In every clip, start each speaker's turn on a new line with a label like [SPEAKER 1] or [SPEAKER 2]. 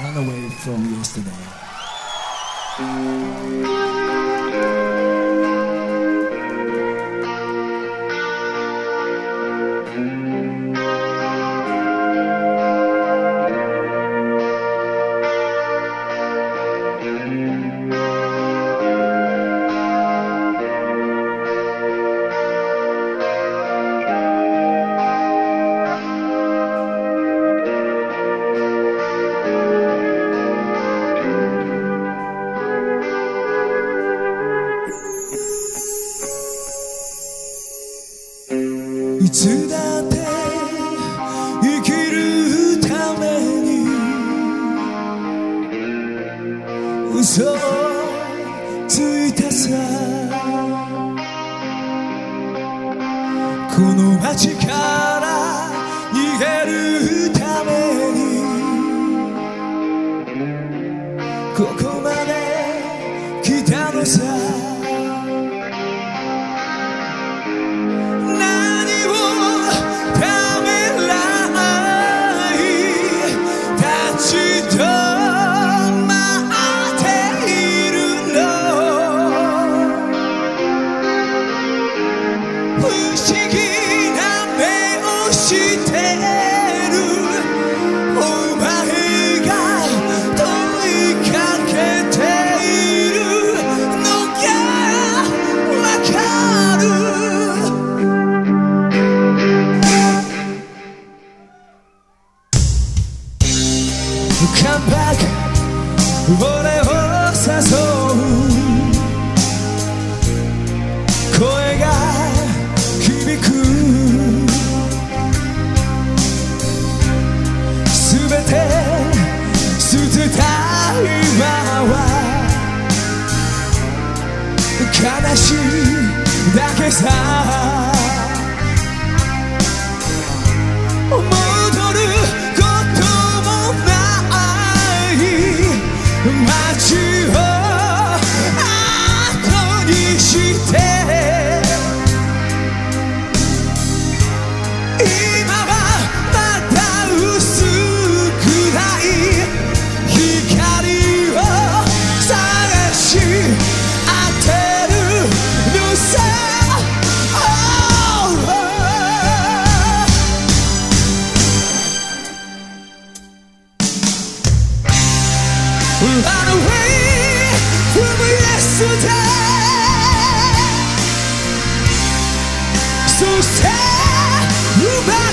[SPEAKER 1] Run away from Yesterday. 生きるために嘘ついたさこの街から逃げる 지키 悲しいだけさ戻ることもない街を Run away from yesterday So sad nobody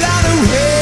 [SPEAKER 1] lot of rain